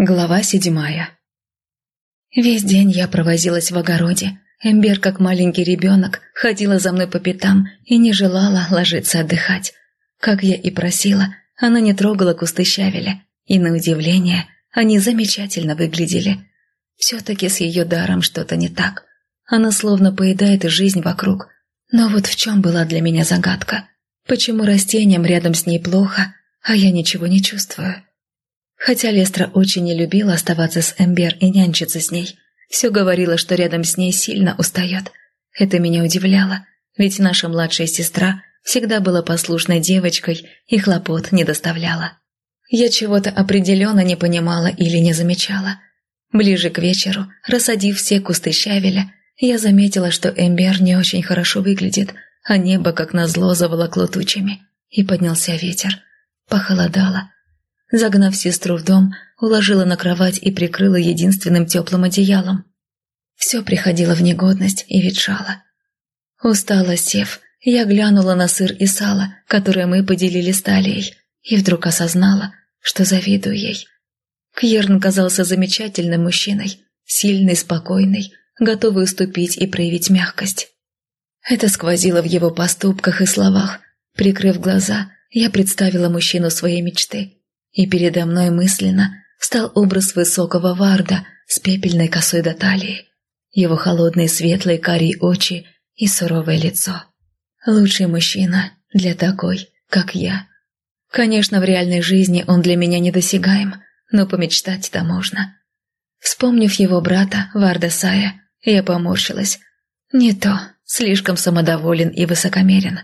Глава седьмая Весь день я провозилась в огороде. Эмбер, как маленький ребенок, ходила за мной по пятам и не желала ложиться отдыхать. Как я и просила, она не трогала кусты щавеля, и, на удивление, они замечательно выглядели. Все-таки с ее даром что-то не так. Она словно поедает жизнь вокруг. Но вот в чем была для меня загадка. Почему растениям рядом с ней плохо, а я ничего не чувствую? Хотя Лестра очень не любила оставаться с Эмбер и нянчиться с ней. Все говорила, что рядом с ней сильно устает. Это меня удивляло, ведь наша младшая сестра всегда была послушной девочкой и хлопот не доставляла. Я чего-то определенно не понимала или не замечала. Ближе к вечеру, рассадив все кусты щавеля, я заметила, что Эмбер не очень хорошо выглядит, а небо, как назло, заволокло тучами. И поднялся ветер. Похолодало. Загнав сестру в дом, уложила на кровать и прикрыла единственным теплым одеялом. Все приходило в негодность и ветшало. Устала сев, я глянула на сыр и сало, которое мы поделили с Талией, и вдруг осознала, что завидую ей. Кьерн казался замечательным мужчиной, сильный, спокойный, готовый уступить и проявить мягкость. Это сквозило в его поступках и словах. Прикрыв глаза, я представила мужчину своей мечты – и передо мной мысленно встал образ высокого варда с пепельной косой до талии, его холодные светлые карие очи и суровое лицо. Лучший мужчина для такой, как я. Конечно, в реальной жизни он для меня недосягаем, но помечтать-то можно. Вспомнив его брата, Варда Сая, я поморщилась. Не то, слишком самодоволен и высокомерен.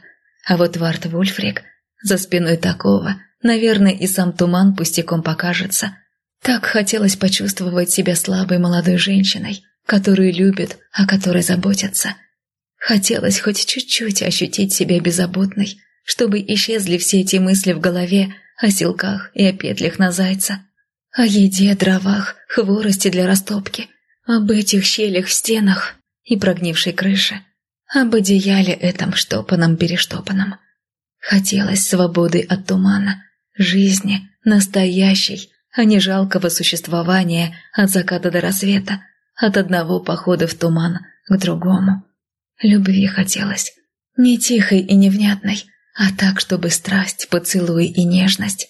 А вот Вард Вульфрик за спиной такого – Наверное, и сам туман пустяком покажется. Так хотелось почувствовать себя слабой молодой женщиной, которую любят, о которой заботятся. Хотелось хоть чуть-чуть ощутить себя беззаботной, чтобы исчезли все эти мысли в голове о силках и о петлях на зайца, о еде, дровах, хворости для растопки, об этих щелях в стенах и прогнившей крыше, об одеяле этом штопанном-перештопанном. Хотелось свободы от тумана, жизни, настоящей, а не жалкого существования от заката до рассвета, от одного похода в туман к другому. Любви хотелось. Не тихой и невнятной, а так, чтобы страсть, поцелуй и нежность.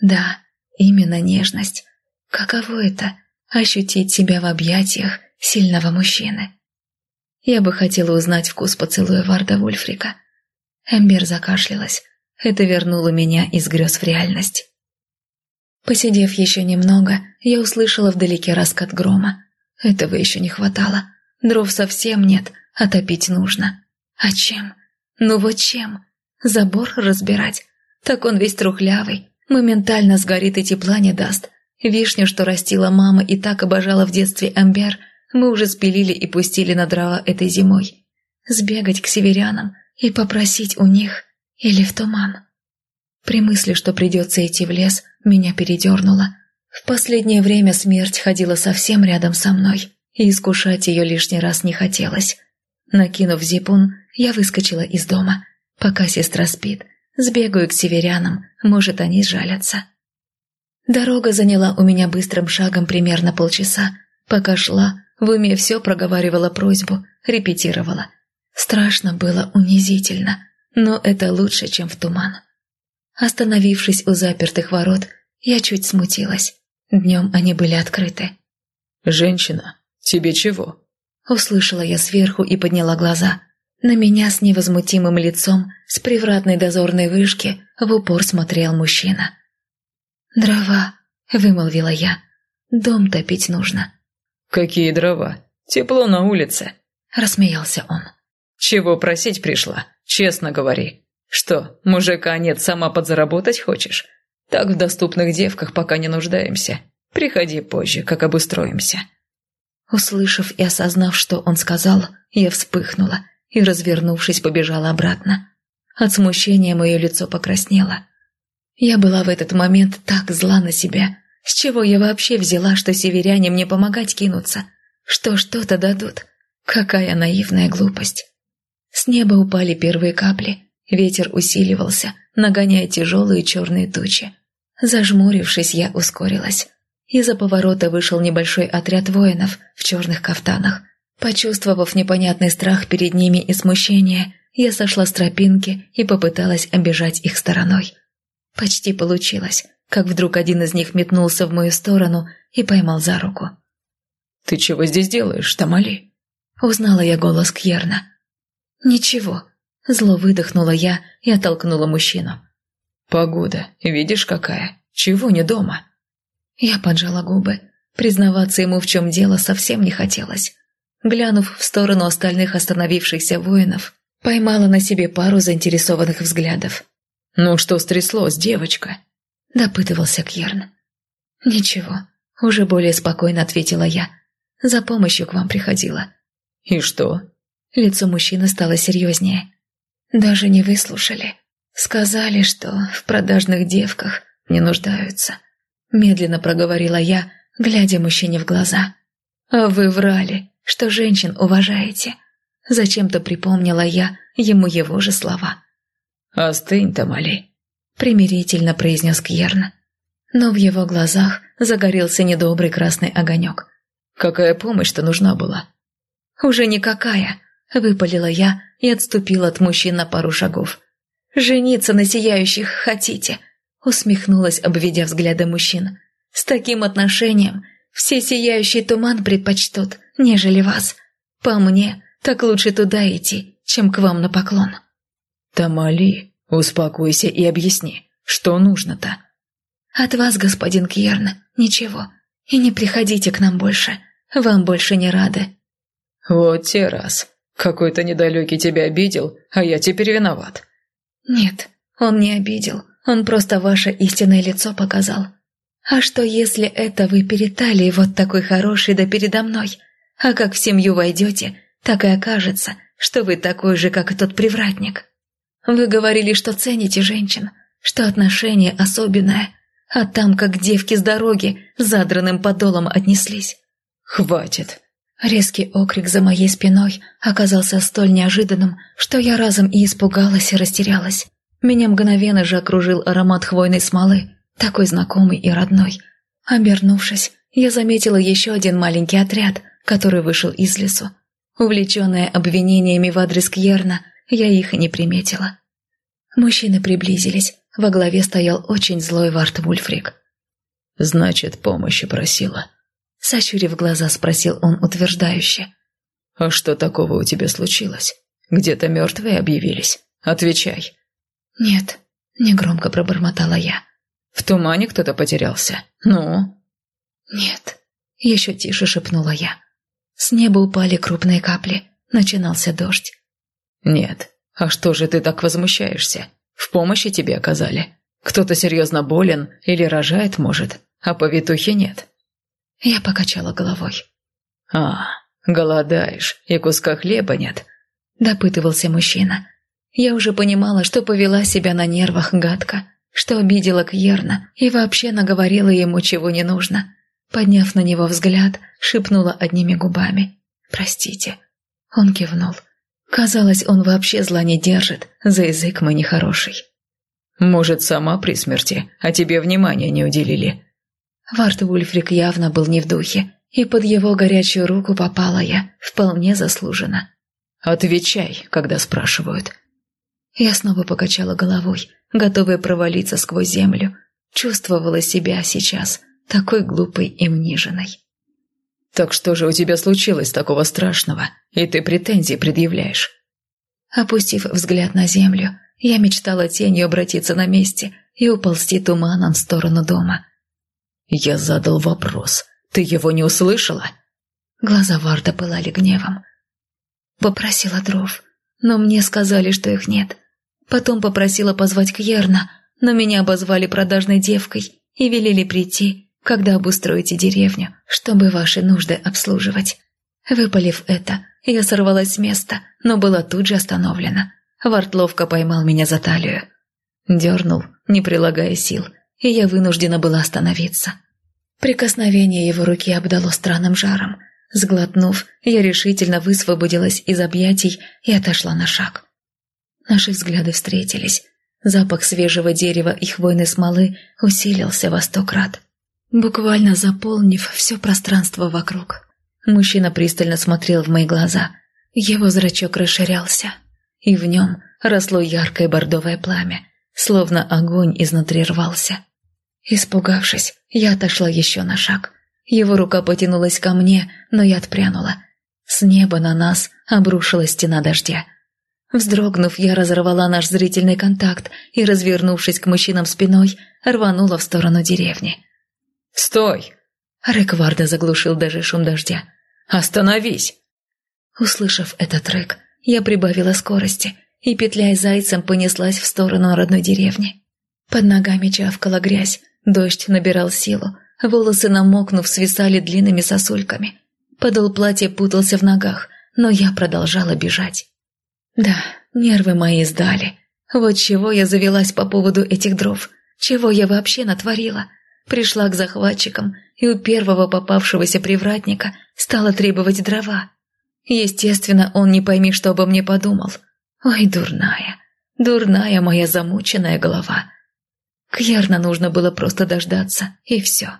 Да, именно нежность. Каково это – ощутить себя в объятиях сильного мужчины? Я бы хотела узнать вкус поцелуя Варда Вульфрика. Эмбер закашлялась. Это вернуло меня из грез в реальность. Посидев еще немного, я услышала вдалеке раскат грома. Этого еще не хватало. Дров совсем нет, а топить нужно. А чем? Ну вот чем? Забор разбирать? Так он весь трухлявый, моментально сгорит и тепла не даст. Вишню, что растила мама и так обожала в детстве амбер, мы уже спилили и пустили на дрова этой зимой. Сбегать к северянам и попросить у них или в туман. При мысли, что придется идти в лес, меня передернуло. В последнее время смерть ходила совсем рядом со мной, и искушать ее лишний раз не хотелось. Накинув зипун, я выскочила из дома. Пока сестра спит, сбегаю к северянам, может, они сжалятся. Дорога заняла у меня быстрым шагом примерно полчаса. Пока шла, в уме все проговаривала просьбу, репетировала. Страшно было унизительно но это лучше, чем в туман. Остановившись у запертых ворот, я чуть смутилась. Днем они были открыты. «Женщина, тебе чего?» Услышала я сверху и подняла глаза. На меня с невозмутимым лицом, с привратной дозорной вышки, в упор смотрел мужчина. «Дрова», — вымолвила я. «Дом топить нужно». «Какие дрова? Тепло на улице», — рассмеялся он. «Чего просить пришла? Честно говори. Что, мужика нет, сама подзаработать хочешь? Так в доступных девках пока не нуждаемся. Приходи позже, как обустроимся». Услышав и осознав, что он сказал, я вспыхнула и, развернувшись, побежала обратно. От смущения мое лицо покраснело. Я была в этот момент так зла на себя. С чего я вообще взяла, что северяне мне помогать кинутся? Что что-то дадут? Какая наивная глупость. С неба упали первые капли. Ветер усиливался, нагоняя тяжелые черные тучи. Зажмурившись, я ускорилась. Из-за поворота вышел небольшой отряд воинов в черных кафтанах. Почувствовав непонятный страх перед ними и смущение, я сошла с тропинки и попыталась обижать их стороной. Почти получилось, как вдруг один из них метнулся в мою сторону и поймал за руку. «Ты чего здесь делаешь, Тамали?» Узнала я голос Кьерна. «Ничего», – зло выдохнула я и оттолкнула мужчину. «Погода, видишь какая? Чего не дома?» Я поджала губы. Признаваться ему в чем дело совсем не хотелось. Глянув в сторону остальных остановившихся воинов, поймала на себе пару заинтересованных взглядов. «Ну что стряслось, девочка?» – допытывался Кьерн. «Ничего», – уже более спокойно ответила я. «За помощью к вам приходила». «И что?» Лицо мужчины стало серьезнее. «Даже не выслушали. Сказали, что в продажных девках не нуждаются». Медленно проговорила я, глядя мужчине в глаза. «А вы врали, что женщин уважаете». Зачем-то припомнила я ему его же слова. «Остынь, Тамали», — примирительно произнес Кьерн. Но в его глазах загорелся недобрый красный огонек. «Какая помощь-то нужна была?» «Уже никакая», — выпалила я и отступила от мужчин на пару шагов. «Жениться на сияющих хотите?» — усмехнулась, обведя взгляды мужчин. «С таким отношением все сияющий туман предпочтут, нежели вас. По мне, так лучше туда идти, чем к вам на поклон». «Тамали, успокойся и объясни, что нужно-то?» «От вас, господин Кьерн, ничего. И не приходите к нам больше. Вам больше не рады». «Вот те раз. Какой-то недалекий тебя обидел, а я теперь виноват». «Нет, он не обидел. Он просто ваше истинное лицо показал. А что, если это вы перед талией вот такой хороший да передо мной? А как в семью войдете, так и окажется, что вы такой же, как и тот привратник». Вы говорили, что цените женщин, что отношение особенное, а там, как девки с дороги, задранным подолом отнеслись. «Хватит!» Резкий окрик за моей спиной оказался столь неожиданным, что я разом и испугалась, и растерялась. Меня мгновенно же окружил аромат хвойной смолы, такой знакомый и родной. Обернувшись, я заметила еще один маленький отряд, который вышел из лесу. Увлеченная обвинениями в адрес Кьерна, я их не приметила. Мужчины приблизились. Во главе стоял очень злой Варт Вульфрик. «Значит, помощи просила?» Сощурив глаза, спросил он утверждающе. «А что такого у тебя случилось? Где-то мертвые объявились? Отвечай». «Нет», — негромко пробормотала я. «В тумане кто-то потерялся? Ну?» «Нет», — еще тише шепнула я. С неба упали крупные капли. Начинался дождь. «Нет. А что же ты так возмущаешься? В помощи тебе оказали. Кто-то серьезно болен или рожает, может, а повитухи нет». Я покачала головой. «А, голодаешь, и куска хлеба нет», – допытывался мужчина. Я уже понимала, что повела себя на нервах гадко, что обидела Кьерна и вообще наговорила ему, чего не нужно. Подняв на него взгляд, шепнула одними губами. «Простите». Он кивнул. Казалось, он вообще зла не держит, за язык мы нехороший. «Может, сама при смерти, а тебе внимания не уделили?» Варт Вульфрик явно был не в духе, и под его горячую руку попала я, вполне заслуженно. «Отвечай, когда спрашивают». Я снова покачала головой, готовая провалиться сквозь землю. Чувствовала себя сейчас такой глупой и мниженной. «Так что же у тебя случилось такого страшного, и ты претензии предъявляешь?» Опустив взгляд на землю, я мечтала тенью обратиться на месте и уползти туманом в сторону дома. «Я задал вопрос. Ты его не услышала?» Глаза Варда пылали гневом. Попросила дров, но мне сказали, что их нет. Потом попросила позвать Кьерна, но меня обозвали продажной девкой и велели прийти когда обустроите деревню, чтобы ваши нужды обслуживать. Выпалив это, я сорвалась с места, но была тут же остановлена. Варт ловко поймал меня за талию. Дернул, не прилагая сил, и я вынуждена была остановиться. Прикосновение его руки обдало странным жаром. Сглотнув, я решительно высвободилась из объятий и отошла на шаг. Наши взгляды встретились. Запах свежего дерева и хвойной смолы усилился во сто крат. буквально заполнив все пространство вокруг. Мужчина пристально смотрел в мои глаза. Его зрачок расширялся, и в нем росло яркое бордовое пламя, словно огонь изнутри рвался. Испугавшись, я отошла еще на шаг. Его рука потянулась ко мне, но я отпрянула. С неба на нас обрушилась стена дождя. Вздрогнув, я разорвала наш зрительный контакт и, развернувшись к мужчинам спиной, рванула в сторону деревни. «Стой!» Рекварда заглушил даже шум дождя. «Остановись!» Услышав этот рык, я прибавила скорости и, петляя зайцем, понеслась в сторону родной деревни. Под ногами чавкала грязь, дождь набирал силу, волосы, намокнув, свисали длинными сосульками. Подол платья путался в ногах, но я продолжала бежать. Да, нервы мои сдали. Вот чего я завелась по поводу этих дров, чего я вообще натворила. Пришла к захватчикам и у первого попавшегося привратника стала требовать дрова. Естественно, он не пойми, что обо мне подумал. Ой, дурная, дурная моя замученная голова. Кьярна нужно было просто дождаться, и все.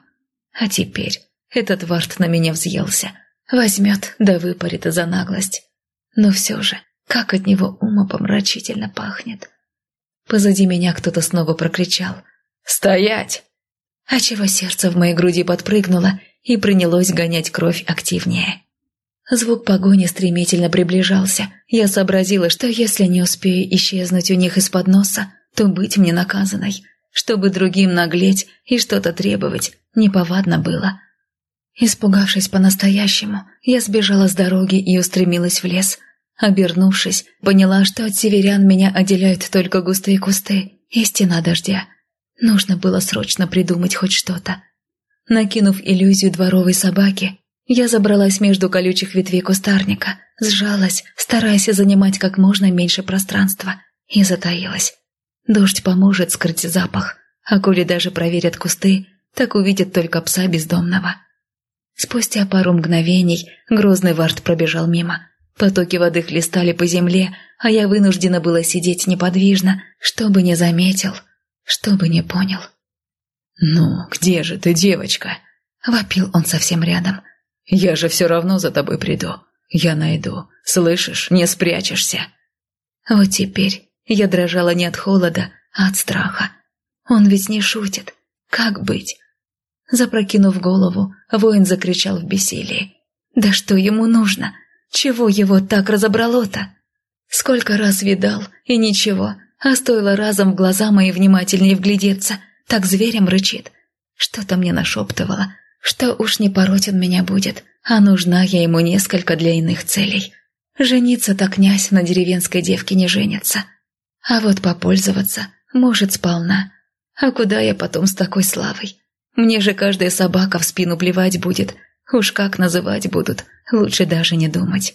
А теперь этот вард на меня взъелся. Возьмет да выпарит за наглость. Но все же, как от него умопомрачительно пахнет. Позади меня кто-то снова прокричал «Стоять!» А чего сердце в моей груди подпрыгнуло и принялось гонять кровь активнее. Звук погони стремительно приближался. Я сообразила, что если не успею исчезнуть у них из-под носа, то быть мне наказанной. Чтобы другим наглеть и что-то требовать, неповадно было. Испугавшись по-настоящему, я сбежала с дороги и устремилась в лес. Обернувшись, поняла, что от северян меня отделяют только густые кусты и стена дождя. Нужно было срочно придумать хоть что-то. Накинув иллюзию дворовой собаки, я забралась между колючих ветвей кустарника, сжалась, стараясь занимать как можно меньше пространства, и затаилась. Дождь поможет скрыть запах, а коли даже проверят кусты, так увидят только пса бездомного. Спустя пару мгновений грозный вард пробежал мимо. Потоки воды хлестали по земле, а я вынуждена была сидеть неподвижно, чтобы не заметил, чтобы не понял. «Ну, где же ты, девочка?» — вопил он совсем рядом. «Я же все равно за тобой приду. Я найду. Слышишь, не спрячешься». Вот теперь я дрожала не от холода, а от страха. Он ведь не шутит. Как быть? Запрокинув голову, воин закричал в бессилии. «Да что ему нужно? Чего его так разобрало-то? Сколько раз видал, и ничего, а стоило разом в глаза мои внимательнее вглядеться, так зверем рычит. Что-то мне нашептывало, что уж не пороть он меня будет, а нужна я ему несколько для иных целей. Жениться-то князь на деревенской девке не женится. А вот попользоваться может сполна. А куда я потом с такой славой? Мне же каждая собака в спину плевать будет. Уж как называть будут, лучше даже не думать.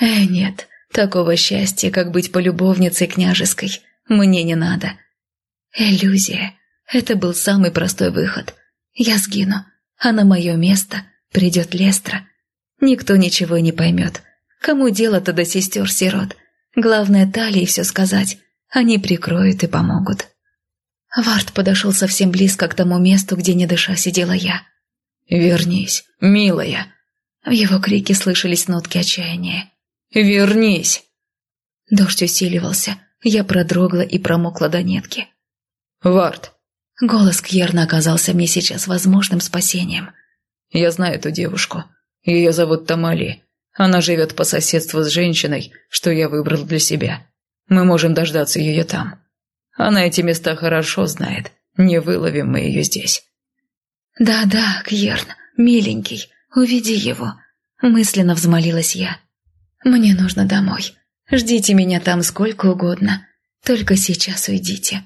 Э, нет, такого счастья, как быть полюбовницей княжеской, мне не надо. Иллюзия. Это был самый простой выход. Я сгину, а на мое место придет Лестра. Никто ничего не поймет. Кому дело-то до сестер-сирот? Главное, Талии все сказать. Они прикроют и помогут. Вард подошел совсем близко к тому месту, где не дыша сидела я. «Вернись, милая!» В его крике слышались нотки отчаяния. «Вернись!» Дождь усиливался, я продрогла и промокла до нетки. «Вард!» Голос Кьерна оказался мне сейчас возможным спасением. «Я знаю эту девушку. Ее зовут Тамали. Она живет по соседству с женщиной, что я выбрал для себя. Мы можем дождаться ее там. Она эти места хорошо знает. Не выловим мы ее здесь». «Да-да, Кьерн, миленький, уведи его», — мысленно взмолилась я. «Мне нужно домой. Ждите меня там сколько угодно. Только сейчас уйдите».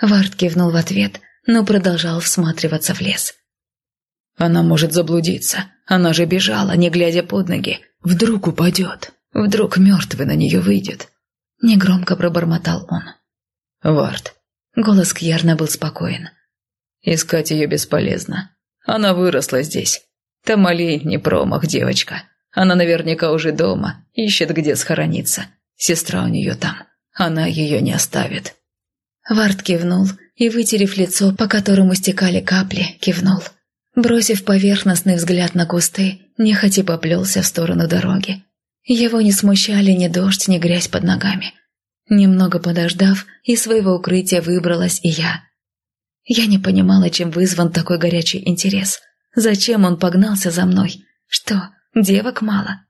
Вард кивнул в ответ, но продолжал всматриваться в лес. «Она может заблудиться. Она же бежала, не глядя под ноги. Вдруг упадет. Вдруг мертвый на нее выйдет». Негромко пробормотал он. Вард. Голос Кьярна был спокоен. Искать ее бесполезно. Она выросла здесь. Тамали не промах, девочка. Она наверняка уже дома, ищет, где схорониться. Сестра у нее там. Она ее не оставит. Вард кивнул и, вытерев лицо, по которому стекали капли, кивнул. Бросив поверхностный взгляд на кусты, нехотя поплелся в сторону дороги. Его не смущали ни дождь, ни грязь под ногами. Немного подождав, из своего укрытия выбралась и я. Я не понимала, чем вызван такой горячий интерес. Зачем он погнался за мной? Что, девок мало?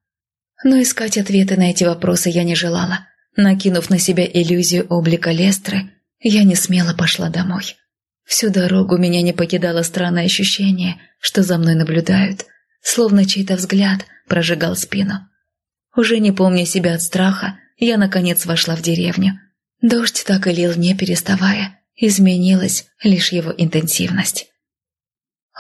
Но искать ответы на эти вопросы я не желала. Накинув на себя иллюзию облика Лестры, я не смело пошла домой. Всю дорогу меня не покидало странное ощущение, что за мной наблюдают, словно чей-то взгляд прожигал спину. Уже не помня себя от страха, я, наконец, вошла в деревню. Дождь так и лил, не переставая, изменилась лишь его интенсивность.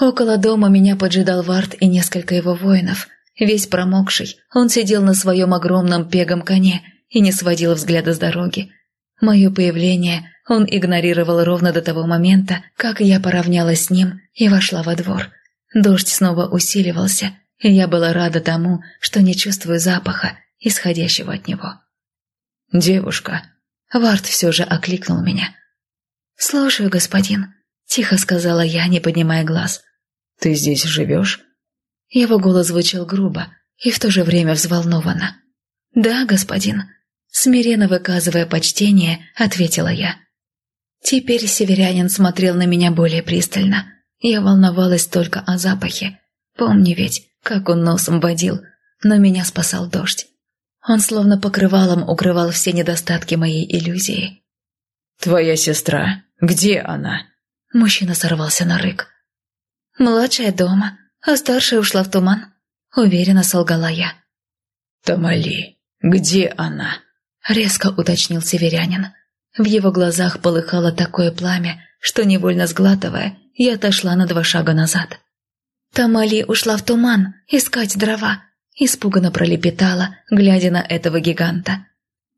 Около дома меня поджидал Вард и несколько его воинов. Весь промокший, он сидел на своем огромном пегом коне и не сводил взгляда с дороги. Мое появление он игнорировал ровно до того момента, как я поравнялась с ним и вошла во двор. Дождь снова усиливался, и я была рада тому, что не чувствую запаха, исходящего от него. «Девушка!» Вард все же окликнул меня. «Слушаю, господин», — тихо сказала я, не поднимая глаз. «Ты здесь живешь?» Его голос звучал грубо и в то же время взволнованно. «Да, господин», — смиренно выказывая почтение, ответила я. Теперь северянин смотрел на меня более пристально. Я волновалась только о запахе. Помни ведь, как он носом водил, но меня спасал дождь. Он словно покрывалом укрывал все недостатки моей иллюзии. «Твоя сестра, где она?» Мужчина сорвался на рык. «Младшая дома, а старшая ушла в туман», — уверенно солгала я. «Тамали, где она?» — резко уточнил северянин. В его глазах полыхало такое пламя, что, невольно сглатывая, я отошла на два шага назад. Тамали ушла в туман искать дрова, испуганно пролепетала, глядя на этого гиганта.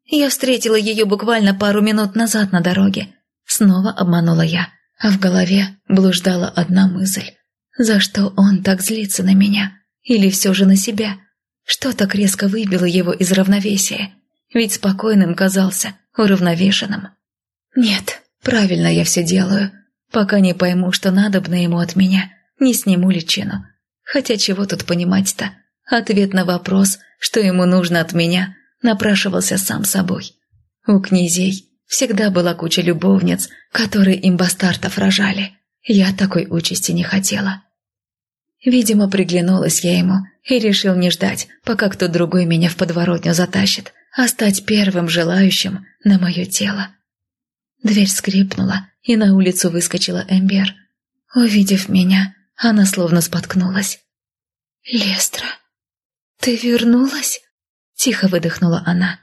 Я встретила ее буквально пару минут назад на дороге. Снова обманула я, а в голове блуждала одна мысль. За что он так злится на меня? Или все же на себя? Что так резко выбило его из равновесия? Ведь спокойным казался, уравновешенным. Нет, правильно я все делаю. Пока не пойму, что надобно ему от меня, не сниму личину. Хотя чего тут понимать-то? Ответ на вопрос, что ему нужно от меня, напрашивался сам собой. У князей всегда была куча любовниц, которые им бастартов рожали. Я такой участи не хотела. Видимо, приглянулась я ему и решил не ждать, пока кто другой меня в подворотню затащит, а стать первым желающим на мое тело. Дверь скрипнула, и на улицу выскочила Эмбер. Увидев меня, она словно споткнулась. «Лестра, ты вернулась?» – тихо выдохнула она.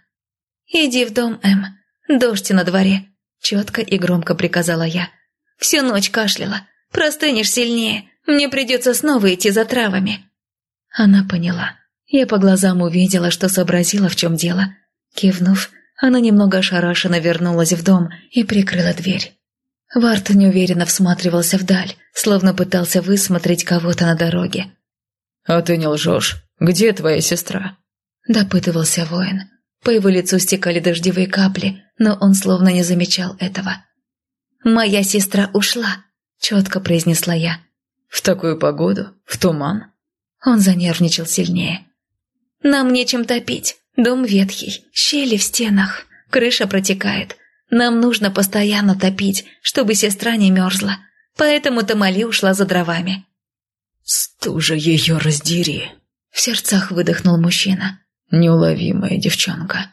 «Иди в дом, Эм. Дождь на дворе», – четко и громко приказала я. «Всю ночь кашляла. Простынешь сильнее. Мне придется снова идти за травами». Она поняла. Я по глазам увидела, что сообразила, в чем дело. Кивнув, она немного ошарашенно вернулась в дом и прикрыла дверь. Варт неуверенно всматривался вдаль, словно пытался высмотреть кого-то на дороге. «А ты не лжешь. Где твоя сестра?» Допытывался воин. По его лицу стекали дождевые капли, но он словно не замечал этого. «Моя сестра ушла», — четко произнесла я. «В такую погоду? В туман?» Он занервничал сильнее. «Нам нечем топить. Дом ветхий, щели в стенах, крыша протекает. Нам нужно постоянно топить, чтобы сестра не мерзла. Поэтому Тамали ушла за дровами». «Стужа ее раздери!» В сердцах выдохнул мужчина. «Неуловимая девчонка».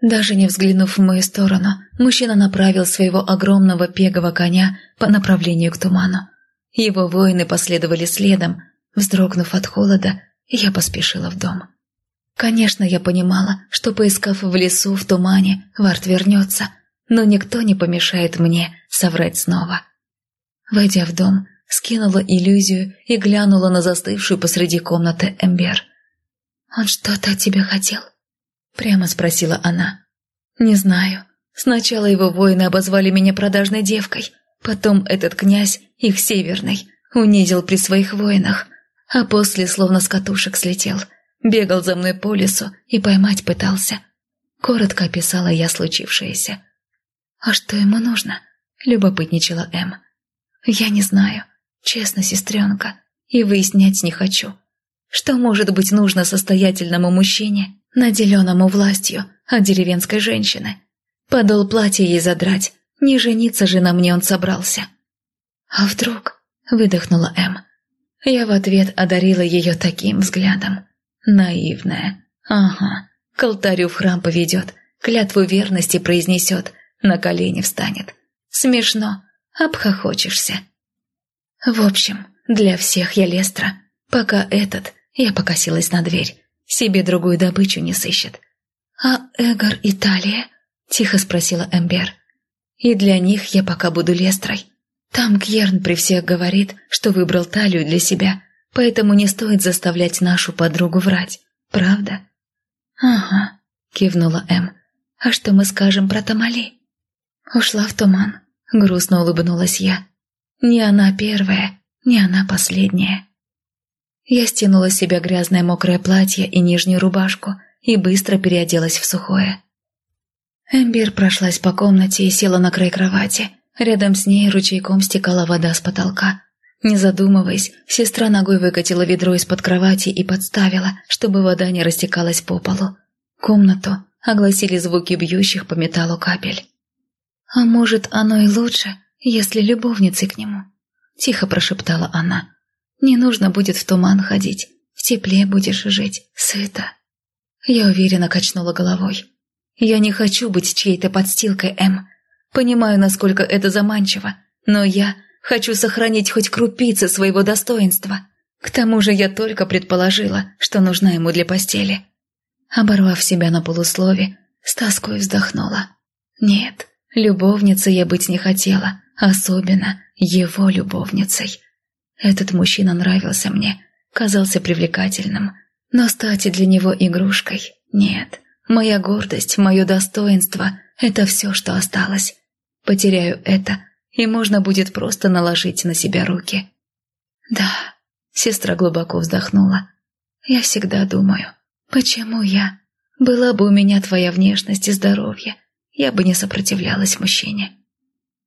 Даже не взглянув в мою сторону, мужчина направил своего огромного пегого коня по направлению к туману. Его воины последовали следом. Вздрогнув от холода, я поспешила в дом. Конечно, я понимала, что, поискав в лесу, в тумане, Варт вернется, но никто не помешает мне соврать снова. Войдя в дом, скинула иллюзию и глянула на застывшую посреди комнаты Эмбер. «Он что-то от тебя хотел?» Прямо спросила она. «Не знаю. Сначала его воины обозвали меня продажной девкой, потом этот князь, их северный, унизил при своих воинах, а после словно с катушек слетел». Бегал за мной по лесу и поймать пытался. Коротко описала я случившееся. «А что ему нужно?» – любопытничала Эм. «Я не знаю. Честно, сестренка. и выяснять не хочу. Что может быть нужно состоятельному мужчине, наделенному властью от деревенской женщины? Подол платья ей задрать, не жениться же на мне он собрался. А вдруг? Выдохнула М. Я в ответ одарила ее таким взглядом. Наивная. Ага. К алтарю в храм поведет, клятву верности произнесет, на колени встанет. Смешно. Обхохочешься. В общем, для всех я Лестра. Пока этот, я покосилась на дверь, себе другую добычу не сыщет. «А Эгор и Талия?» – тихо спросила Эмбер. «И для них я пока буду Лестрой. Там Кьерн при всех говорит, что выбрал Талию для себя, поэтому не стоит заставлять нашу подругу врать. Правда?» «Ага», – кивнула Эм. «А что мы скажем про Тамали?» Ушла в туман. Грустно улыбнулась я. Не она первая, не она последняя. Я стянула с себя грязное мокрое платье и нижнюю рубашку и быстро переоделась в сухое. Эмбер прошлась по комнате и села на край кровати. Рядом с ней ручейком стекала вода с потолка. Не задумываясь, сестра ногой выкатила ведро из-под кровати и подставила, чтобы вода не растекалась по полу. Комнату огласили звуки бьющих по металлу капель. «А может, оно и лучше, если любовницей к нему?» – тихо прошептала она. «Не нужно будет в туман ходить, в тепле будешь жить, сыто». Я уверенно качнула головой. «Я не хочу быть чьей-то подстилкой, М. Понимаю, насколько это заманчиво, но я хочу сохранить хоть крупицы своего достоинства. К тому же я только предположила, что нужна ему для постели». Оборвав себя на полуслове, с тоской вздохнула. «Нет, Любовницей я быть не хотела, особенно его любовницей. Этот мужчина нравился мне, казался привлекательным, но стать для него игрушкой нет. Моя гордость, мое достоинство – это все, что осталось. Потеряю это, и можно будет просто наложить на себя руки. Да, сестра глубоко вздохнула. Я всегда думаю, почему я? Была бы у меня твоя внешность и здоровье, я бы не сопротивлялась мужчине.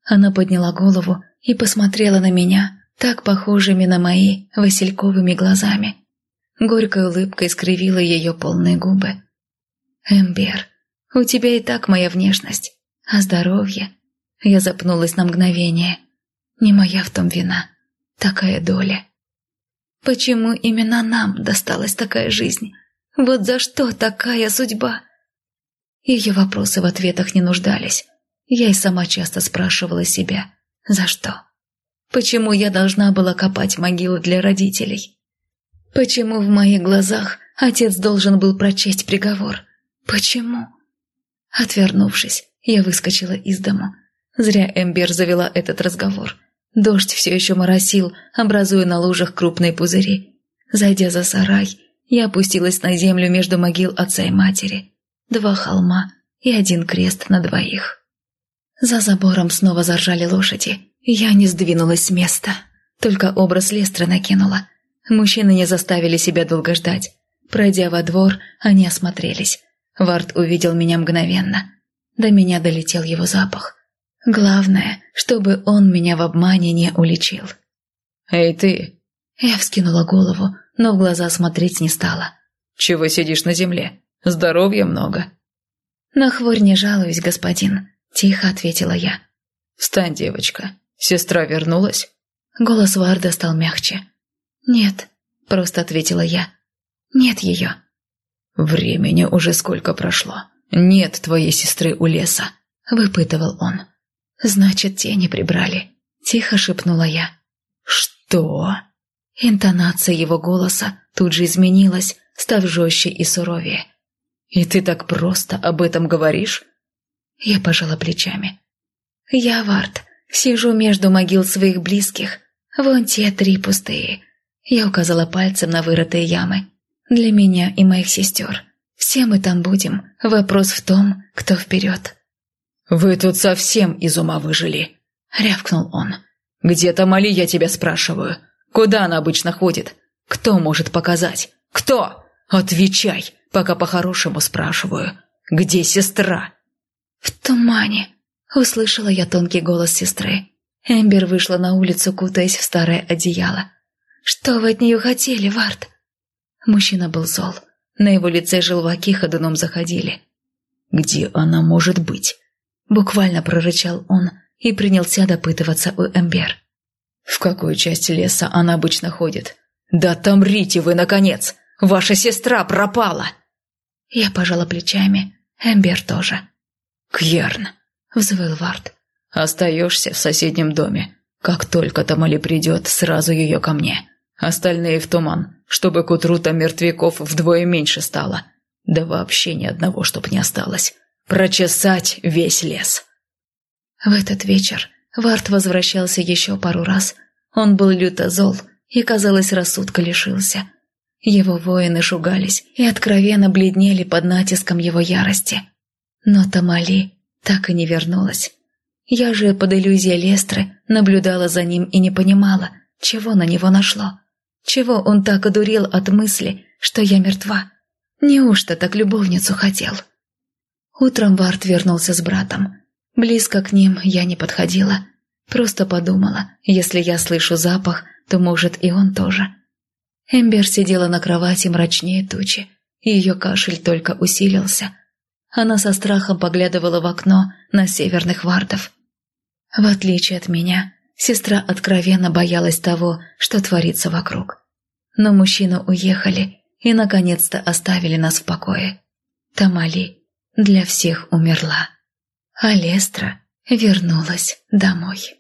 Она подняла голову и посмотрела на меня, так похожими на мои васильковыми глазами. Горькая улыбка искривила ее полные губы. «Эмбер, у тебя и так моя внешность, а здоровье...» Я запнулась на мгновение. «Не моя в том вина, такая доля». «Почему именно нам досталась такая жизнь? Вот за что такая судьба?» Ее вопросы в ответах не нуждались. Я и сама часто спрашивала себя, за что? Почему я должна была копать могилу для родителей? Почему в моих глазах отец должен был прочесть приговор? Почему? Отвернувшись, я выскочила из дому. Зря Эмбер завела этот разговор. Дождь все еще моросил, образуя на лужах крупные пузыри. Зайдя за сарай, я опустилась на землю между могил отца и матери два холма и один крест на двоих. За забором снова заржали лошади. Я не сдвинулась с места, только образ Лестра накинула. Мужчины не заставили себя долго ждать. Пройдя во двор, они осмотрелись. Вард увидел меня мгновенно. До меня долетел его запах. Главное, чтобы он меня в обмане не уличил. «Эй, ты!» Я вскинула голову, но в глаза смотреть не стала. «Чего сидишь на земле? Здоровья много». «На хворь не жалуюсь, господин», – тихо ответила я. «Встань, девочка. Сестра вернулась?» Голос Варда стал мягче. «Нет», – просто ответила я. «Нет ее». «Времени уже сколько прошло. Нет твоей сестры у леса», – выпытывал он. «Значит, тени прибрали», – тихо шепнула я. «Что?» Интонация его голоса тут же изменилась, став жестче и суровее. «И ты так просто об этом говоришь?» Я пожала плечами. «Я, Вард, сижу между могил своих близких. Вон те три пустые». Я указала пальцем на вырытые ямы. «Для меня и моих сестер. Все мы там будем. Вопрос в том, кто вперед». «Вы тут совсем из ума выжили», — рявкнул он. «Где Тамали, я тебя спрашиваю? Куда она обычно ходит? Кто может показать? Кто? Отвечай!» Пока по-хорошему спрашиваю, где сестра?» «В тумане», — услышала я тонкий голос сестры. Эмбер вышла на улицу, кутаясь в старое одеяло. Что вы от нее хотели, Вард?» Мужчина был зол. На его лице желваки ходуном заходили. «Где она может быть?» Буквально прорычал он и принялся допытываться у Эмбер. «В какой части леса она обычно ходит?» «Да тамрите вы, наконец! Ваша сестра пропала!» Я пожала плечами. Эмбер тоже. «Кьярн!» — взвыл Вард. «Остаешься в соседнем доме. Как только Тамали придет, сразу ее ко мне. Остальные в туман, чтобы к утру там мертвяков вдвое меньше стало. Да вообще ни одного, чтоб не осталось. Прочесать весь лес». В этот вечер Вард возвращался еще пару раз. Он был люто зол и, казалось, рассудка лишился. Его воины шугались и откровенно бледнели под натиском его ярости. Но Тамали так и не вернулась. Я же под иллюзией Лестры наблюдала за ним и не понимала, чего на него нашло. Чего он так одурел от мысли, что я мертва? Неужто так любовницу хотел? Утром Варт вернулся с братом. Близко к ним я не подходила. Просто подумала, если я слышу запах, то, может, и он тоже. Эмбер сидела на кровати мрачнее тучи. Ее кашель только усилился. Она со страхом поглядывала в окно на северных вардов. В отличие от меня, сестра откровенно боялась того, что творится вокруг. Но мужчины уехали и, наконец-то, оставили нас в покое. Тамали для всех умерла, а Лестра вернулась домой.